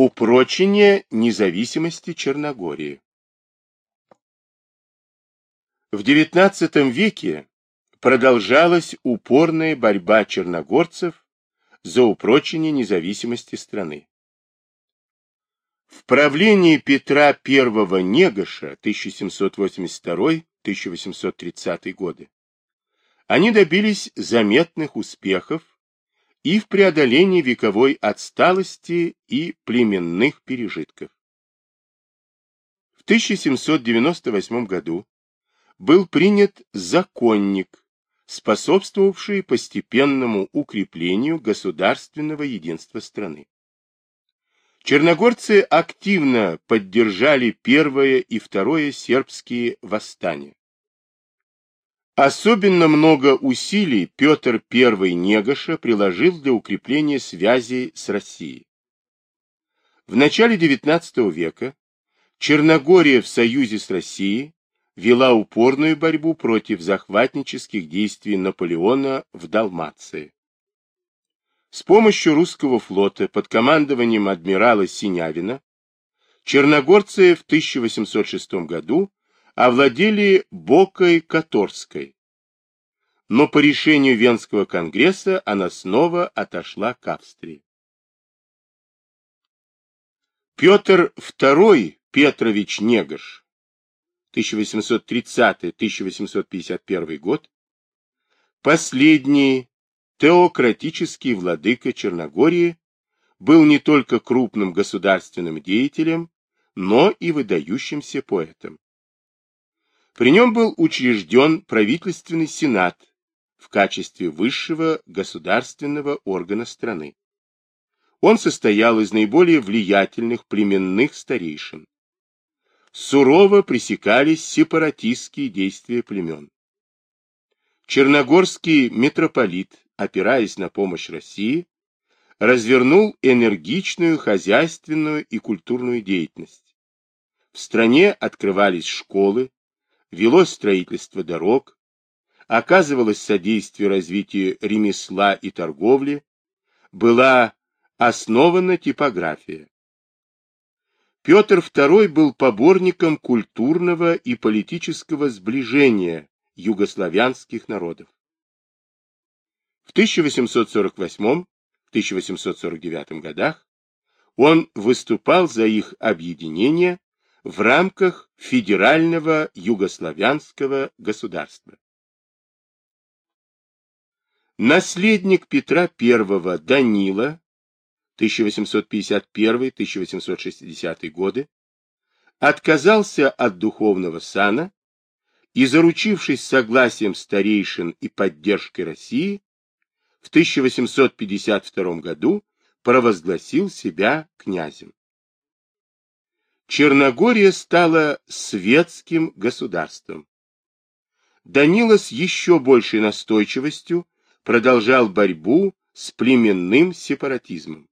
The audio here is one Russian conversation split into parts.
Упрочение независимости Черногории В XIX веке продолжалась упорная борьба черногорцев за упрочение независимости страны. В правлении Петра I Негоша 1782-1830 годы они добились заметных успехов и в преодолении вековой отсталости и племенных пережитков. В 1798 году был принят законник, способствовавший постепенному укреплению государственного единства страны. Черногорцы активно поддержали первое и второе сербские восстания. Особенно много усилий Петр I Негоша приложил для укрепления связей с Россией. В начале XIX века Черногория в союзе с Россией вела упорную борьбу против захватнических действий Наполеона в Далмации. С помощью русского флота под командованием адмирала Синявина черногорцы в 1806 году овладели Бокой Которской, но по решению Венского конгресса она снова отошла к Австрии. Петр II Петрович Негаш 1830-1851 год, последний теократический владыка Черногории, был не только крупным государственным деятелем, но и выдающимся поэтом. При нем был учрежден правительственный сенат в качестве высшего государственного органа страны. Он состоял из наиболее влиятельных племенных старейшин сурово пресекались сепаратистские действия племен. Черногорский митрополит, опираясь на помощь России, развернул энергичную хозяйственную и культурную деятельность. В стране открывались школы, велось строительство дорог, оказывалось содействие развитию ремесла и торговли, была основана типография. Петр II был поборником культурного и политического сближения югославянских народов. В 1848-1849 годах он выступал за их объединение в рамках федерального югославянского государства. Наследник Петра I Данила 1851-1860 годы, отказался от духовного сана и, заручившись согласием старейшин и поддержкой России, в 1852 году провозгласил себя князем. Черногория стала светским государством. Данила с еще большей настойчивостью продолжал борьбу с племенным сепаратизмом.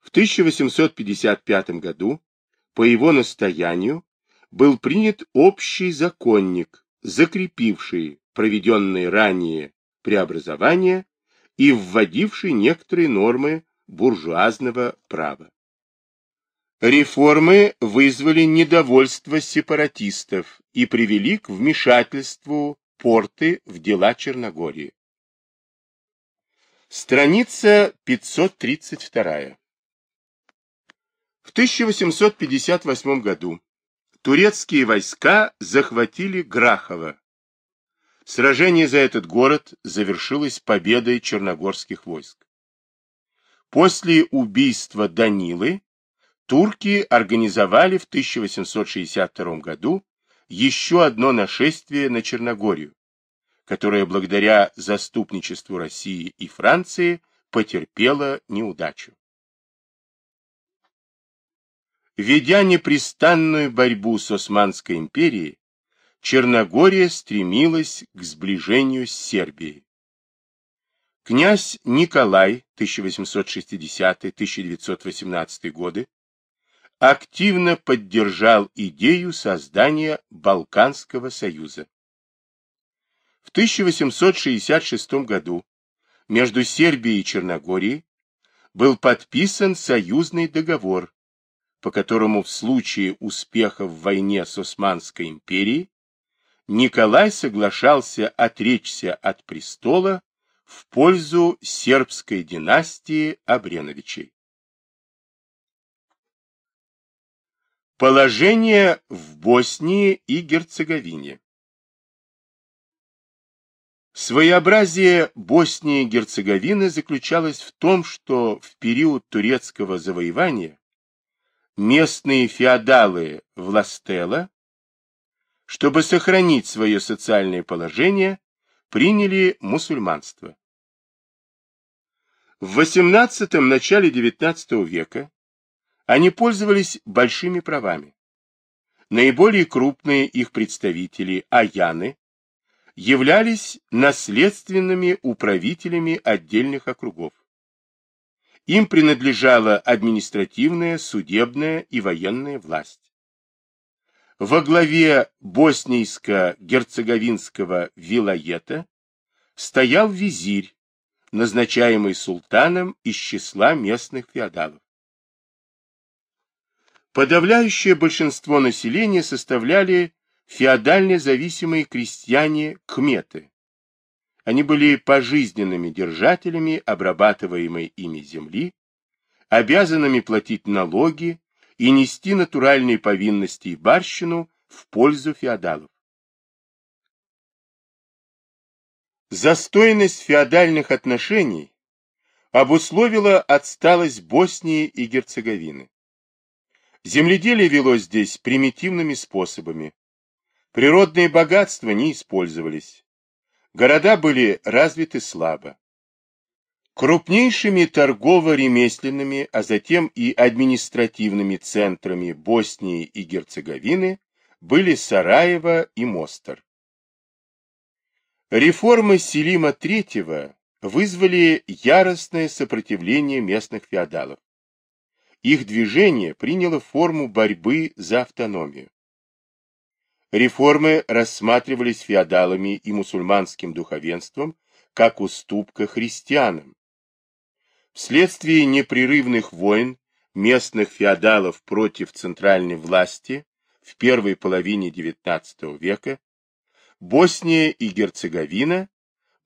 В 1855 году по его настоянию был принят общий законник, закрепивший проведенные ранее преобразования и вводивший некоторые нормы буржуазного права. Реформы вызвали недовольство сепаратистов и привели к вмешательству порты в дела Черногории. Страница 532. В 1858 году турецкие войска захватили Грахово. Сражение за этот город завершилось победой черногорских войск. После убийства Данилы турки организовали в 1862 году еще одно нашествие на Черногорию, которое благодаря заступничеству России и Франции потерпело неудачу. Ведя непрестанную борьбу с Османской империей, Черногория стремилась к сближению с Сербией. Князь Николай 1860-1918 годы активно поддержал идею создания Балканского союза. В 1866 году между Сербией и Черногорией был подписан союзный договор, по которому в случае успеха в войне с Османской империей Николай соглашался отречься от престола в пользу сербской династии Абреновичей. Положение в Боснии и Герцеговине Своеобразие Боснии и Герцеговины заключалось в том, что в период турецкого завоевания местные феодалы Властела, чтобы сохранить свое социальное положение, приняли мусульманство. В XVIII – начале XIX века они пользовались большими правами. Наиболее крупные их представители, аяны, являлись наследственными управителями отдельных округов. Им принадлежала административная, судебная и военная власть. Во главе боснийско-герцеговинского вилоета стоял визирь, назначаемый султаном из числа местных феодалов. Подавляющее большинство населения составляли феодально зависимые крестьяне-кметы. Они были пожизненными держателями обрабатываемой ими земли, обязанными платить налоги и нести натуральные повинности и барщину в пользу феодалов. Застойность феодальных отношений обусловила отсталость Боснии и Герцеговины. Земледелие велось здесь примитивными способами. Природные богатства не использовались. Города были развиты слабо. Крупнейшими торгово-ремесленными, а затем и административными центрами Боснии и Герцеговины были Сараево и Мостер. Реформы Селима III вызвали яростное сопротивление местных феодалов. Их движение приняло форму борьбы за автономию. Реформы рассматривались феодалами и мусульманским духовенством как уступка христианам. Вследствие непрерывных войн местных феодалов против центральной власти в первой половине XIX века Босния и Герцеговина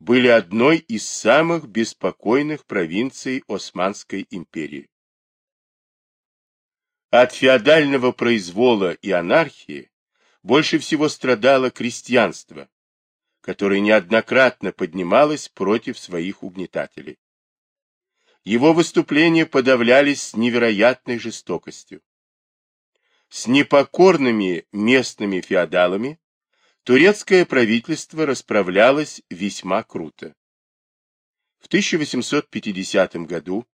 были одной из самых беспокойных провинций Османской империи. От феодального произвола и анархии больше всего страдало крестьянство, которое неоднократно поднималось против своих угнетателей. Его выступления подавлялись с невероятной жестокостью. С непокорными местными феодалами турецкое правительство расправлялось весьма круто. В 1850 году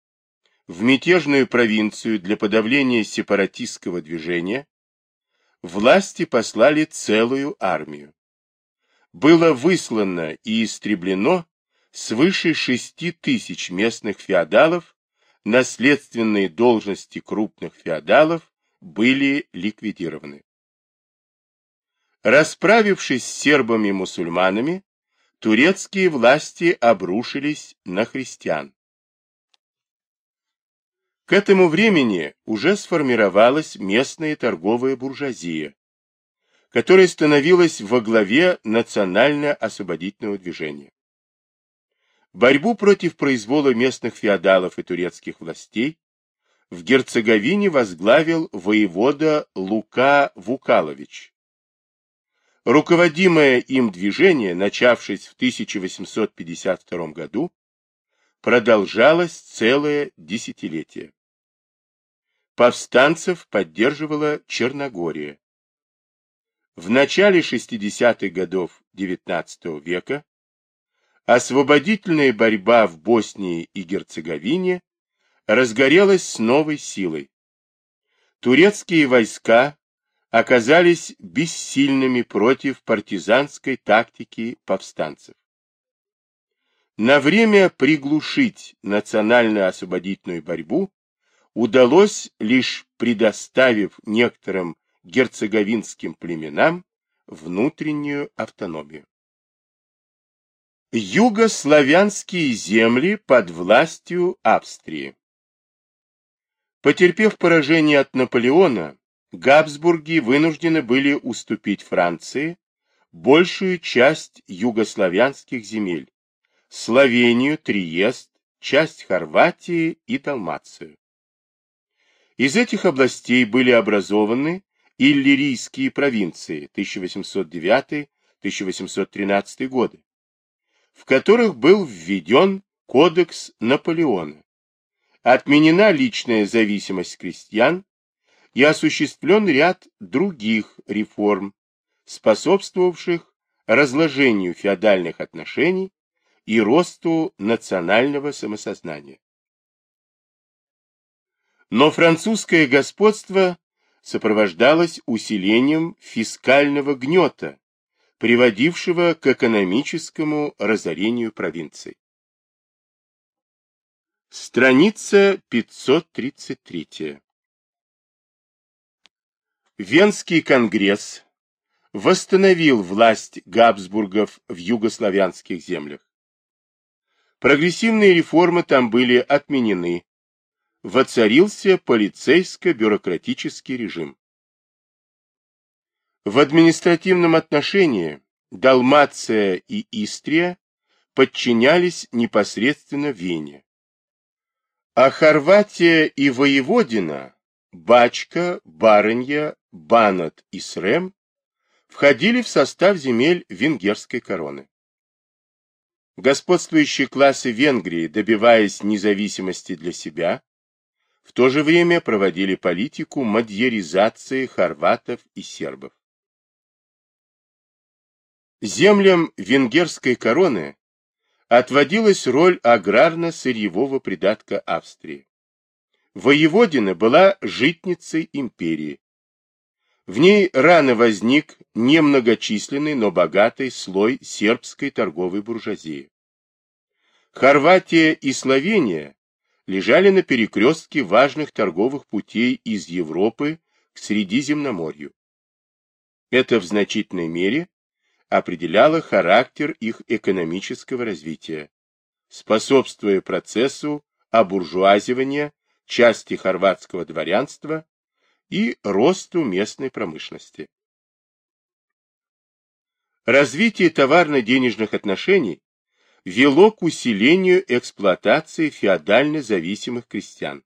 в мятежную провинцию для подавления сепаратистского движения власти послали целую армию. Было выслано и истреблено свыше шести тысяч местных феодалов, наследственные должности крупных феодалов были ликвидированы. Расправившись с сербами-мусульманами, турецкие власти обрушились на христиан. К этому времени уже сформировалась местная торговая буржуазия, которая становилась во главе национально-освободительного движения. Борьбу против произвола местных феодалов и турецких властей в Герцеговине возглавил воевода Лука Вукалович. Руководимое им движение, начавшись в 1852 году, продолжалось целое десятилетие. Повстанцев поддерживала Черногория. В начале 60-х годов XIX века освободительная борьба в Боснии и Герцеговине разгорелась с новой силой. Турецкие войска оказались бессильными против партизанской тактики повстанцев. На время приглушить национально-освободительную борьбу удалось лишь предоставив некоторым герцеговинским племенам внутреннюю автономию. Югославянские земли под властью Австрии Потерпев поражение от Наполеона, Габсбурги вынуждены были уступить Франции большую часть югославянских земель, Словению, Триест, часть Хорватии и Далмацию. Из этих областей были образованы Иллирийские провинции 1809-1813 годы, в которых был введен Кодекс Наполеона, отменена личная зависимость крестьян и осуществлен ряд других реформ, способствовавших разложению феодальных отношений и росту национального самосознания. Но французское господство сопровождалось усилением фискального гнета, приводившего к экономическому разорению провинций. Страница 533. Венский конгресс восстановил власть Габсбургов в югославянских землях. Прогрессивные реформы там были отменены. Воцарился полицейско-бюрократический режим. В административном отношении Далмация и Истрия подчинялись непосредственно Вене. А Хорватия и Воеводина, Бачка, Барынья, Банат и Срем входили в состав земель венгерской короны. Господствующие классы Венгрии, добиваясь независимости для себя, в то же время проводили политику мадьяризации хорватов и сербов. Землям венгерской короны отводилась роль аграрно-сырьевого придатка Австрии. Воеводина была житницей империи. В ней рано возник немногочисленный, но богатый слой сербской торговой буржуазии. Хорватия и Словения лежали на перекрестке важных торговых путей из Европы к Средиземноморью. Это в значительной мере определяло характер их экономического развития, способствуя процессу обуржуазивания части хорватского дворянства и росту местной промышленности. Развитие товарно-денежных отношений вело к усилению эксплуатации феодально зависимых крестьян.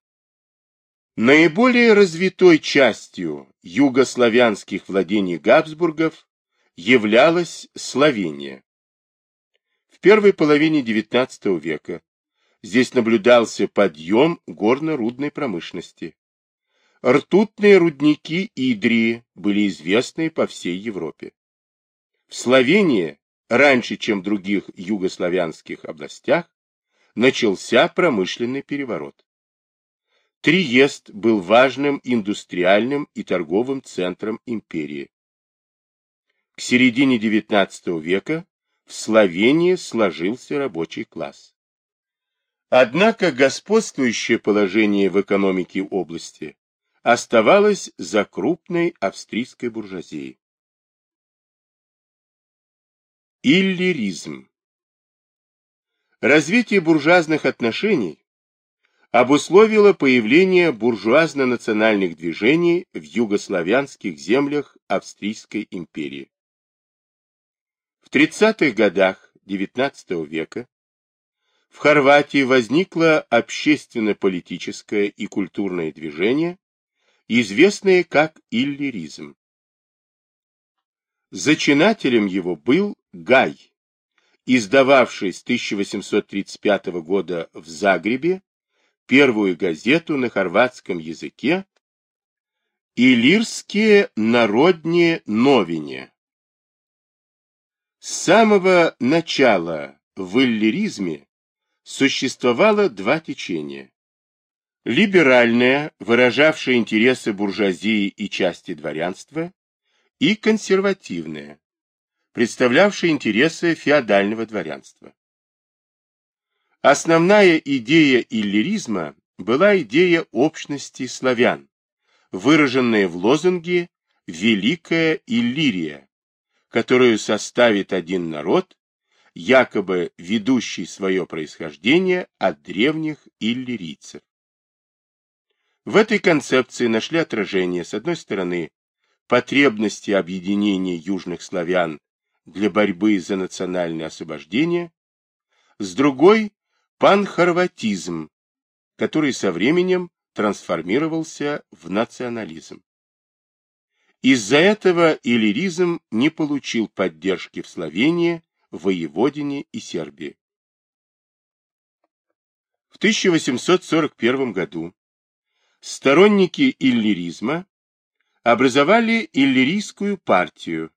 Наиболее развитой частью югославянских владений Габсбургов являлась Словения. В первой половине XIX века здесь наблюдался подъем горно-рудной промышленности. Ртутные рудники Идрии были известны по всей Европе. В Словении, раньше, чем в других югославянских областях, начался промышленный переворот. Триест был важным индустриальным и торговым центром империи. К середине XIX века в Словении сложился рабочий класс. Однако господствующее положение в экономике области оставалось за крупной австрийской буржуазией. Иллиризм Развитие буржуазных отношений обусловило появление буржуазно-национальных движений в югославянских землях Австрийской империи. В 30-х годах XIX века в Хорватии возникло общественно-политическое и культурное движение, известное как иллиризм. Зачинателем его был Гай, издававший с 1835 года в Загребе первую газету на хорватском языке «Илирские народные новине». С самого начала в иллиризме существовало два течения. Либеральное, выражавшее интересы буржуазии и части дворянства, и консервативное, представлявшее интересы феодального дворянства. Основная идея иллиризма была идея общности славян, выраженная в лозунге «Великая Иллирия», которую составит один народ, якобы ведущий свое происхождение от древних иллирийцев. В этой концепции нашли отражение, с одной стороны, потребности объединения южных славян для борьбы за национальное освобождение, с другой – панхорватизм, который со временем трансформировался в национализм. Из-за этого иллиризм не получил поддержки в Словении, Воеводине и Сербии. В 1841 году сторонники иллиризма образовали иллирийскую партию,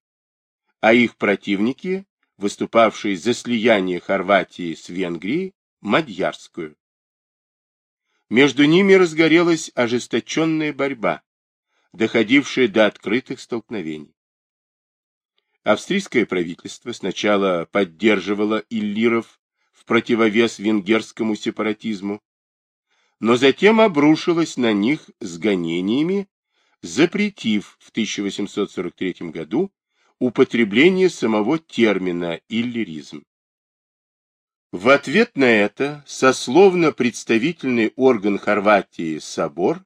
а их противники, выступавшие за слияние Хорватии с Венгрией, Мадьярскую. Между ними разгорелась ожесточенная борьба, доходившая до открытых столкновений. Австрийское правительство сначала поддерживало иллиров в противовес венгерскому сепаратизму, но затем обрушилось на них с гонениями, запретив в 1843 году употребление самого термина «иллиризм». В ответ на это сословно-представительный орган Хорватии Собор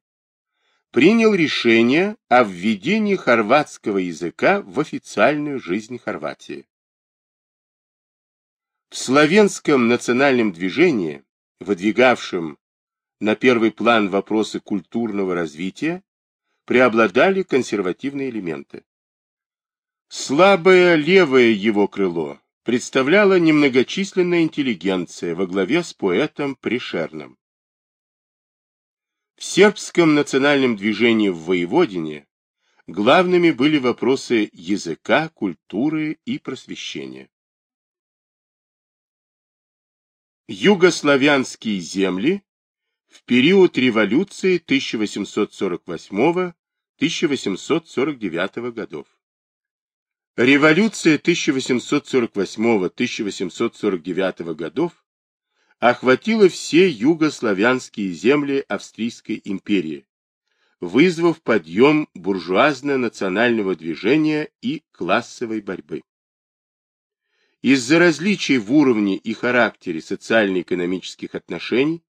принял решение о введении хорватского языка в официальную жизнь Хорватии. В славянском национальном движении, выдвигавшем на первый план вопросы культурного развития, преобладали консервативные элементы. Слабое левое его крыло представляла немногочисленная интеллигенция во главе с поэтом Пришерном. В сербском национальном движении в Воеводине главными были вопросы языка, культуры и просвещения. Югославянские земли в период революции 1848-1849 годов. Революция 1848-1849 годов охватила все югославянские земли Австрийской империи, вызвав подъем буржуазно-национального движения и классовой борьбы. Из-за различий в уровне и характере социально-экономических отношений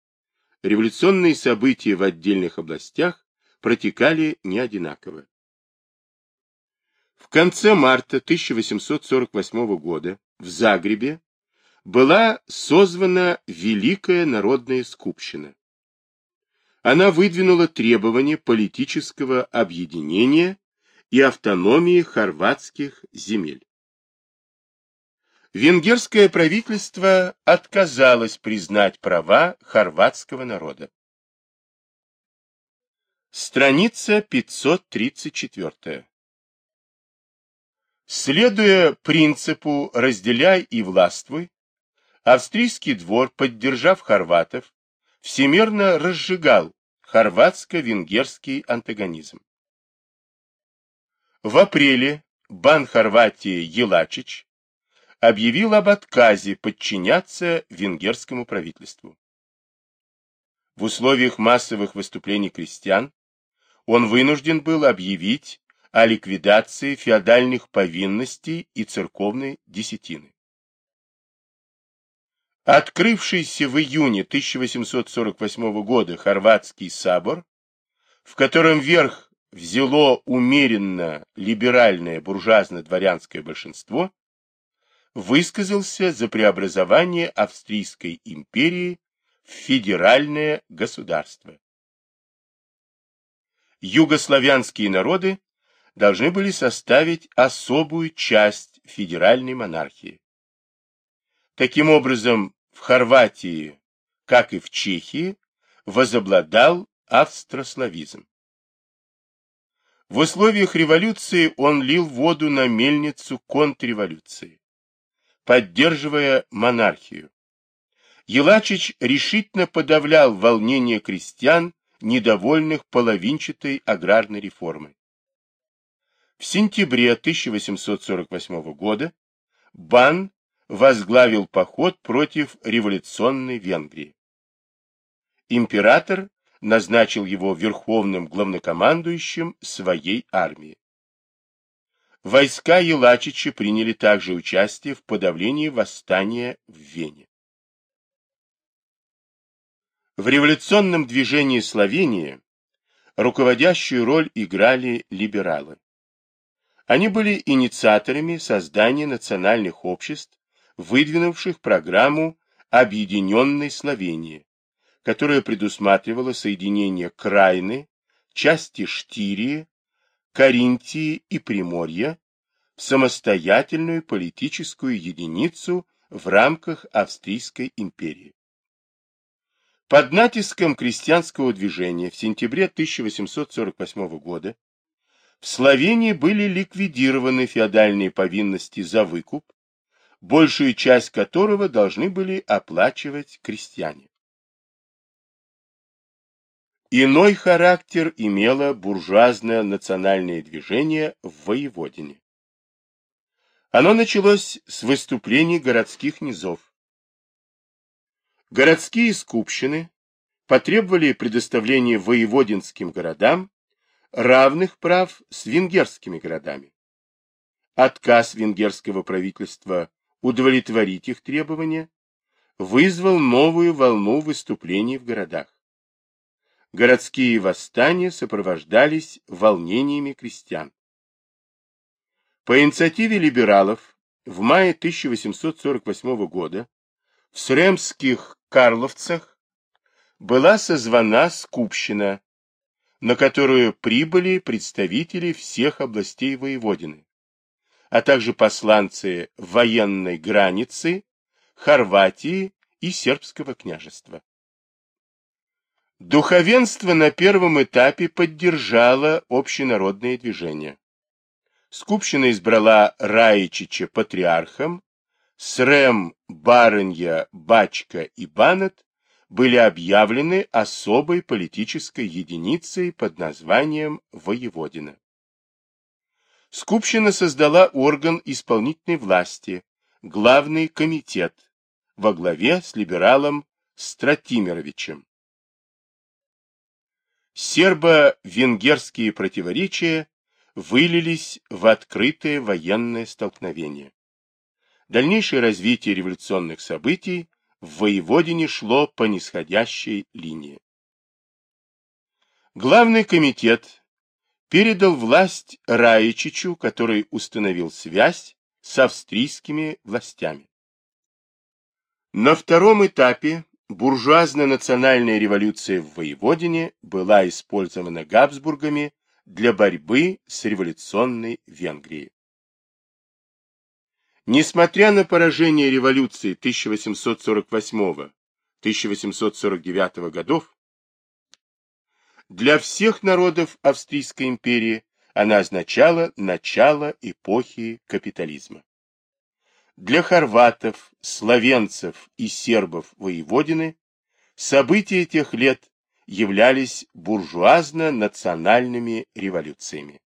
революционные события в отдельных областях протекали не одинаково. В конце марта 1848 года в Загребе была созвана Великая Народная Скупщина. Она выдвинула требования политического объединения и автономии хорватских земель. Венгерское правительство отказалось признать права хорватского народа. Страница 534. Следуя принципу «разделяй и властвуй», австрийский двор, поддержав хорватов, всемерно разжигал хорватско-венгерский антагонизм. В апреле бан Хорватии Елачич объявил об отказе подчиняться венгерскому правительству. В условиях массовых выступлений крестьян он вынужден был объявить о ликвидации феодальных повинностей и церковной десятины. Открывшийся в июне 1848 года Хорватский собор, в котором верх взяло умеренно либеральное буржуазно-дворянское большинство, высказался за преобразование Австрийской империи в федеральное государство. Югославянские народы должны были составить особую часть федеральной монархии. Таким образом, в Хорватии, как и в Чехии, возобладал австрославизм. В условиях революции он лил воду на мельницу контрреволюции, поддерживая монархию. Елачич решительно подавлял волнение крестьян, недовольных половинчатой аграрной реформой. В сентябре 1848 года Бан возглавил поход против революционной Венгрии. Император назначил его верховным главнокомандующим своей армии. Войска Елачича приняли также участие в подавлении восстания в Вене. В революционном движении Словении руководящую роль играли либералы. Они были инициаторами создания национальных обществ, выдвинувших программу Объединенной Словении, которая предусматривала соединение Крайны, части Штирии, Каринтии и Приморья в самостоятельную политическую единицу в рамках Австрийской империи. Под натиском крестьянского движения в сентябре 1848 года в Словении были ликвидированы феодальные повинности за выкуп, большую часть которого должны были оплачивать крестьяне. Иной характер имело буржуазное национальное движение в Воеводине. Оно началось с выступлений городских низов. Городские скупщины потребовали предоставления воеводинским городам равных прав с венгерскими городами. Отказ венгерского правительства удовлетворить их требования вызвал новую волну выступлений в городах. Городские восстания сопровождались волнениями крестьян. По инициативе либералов в мае 1848 года в Сремских Карловцах была созвана скупщина, на которую прибыли представители всех областей воеводины, а также посланцы военной границы, Хорватии и Сербского княжества. Духовенство на первом этапе поддержало общенародное движение. Скупщина избрала Раичича патриархом, Срем, Барынья, Бачка и Банет были объявлены особой политической единицей под названием Воеводина. Скупщина создала орган исполнительной власти, главный комитет, во главе с либералом Стратимировичем. Сербо-венгерские противоречия вылились в открытое военное столкновение. Дальнейшее развитие революционных событий в Воеводине шло по нисходящей линии. Главный комитет передал власть Раичичу, который установил связь с австрийскими властями. На втором этапе буржуазно-национальная революция в Воеводине была использована Габсбургами для борьбы с революционной Венгрией. Несмотря на поражение революции 1848-1849 годов, для всех народов Австрийской империи она означала начало эпохи капитализма. Для хорватов, словенцев и сербов воеводины события тех лет являлись буржуазно-национальными революциями.